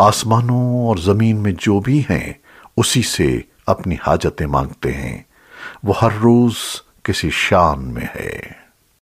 آسمانوں اور زمین میں جو بھی ہیں، اسی سے اپنی حاجتیں مانگتے ہیں۔ وہ ہر روز کسی شان میں ہے۔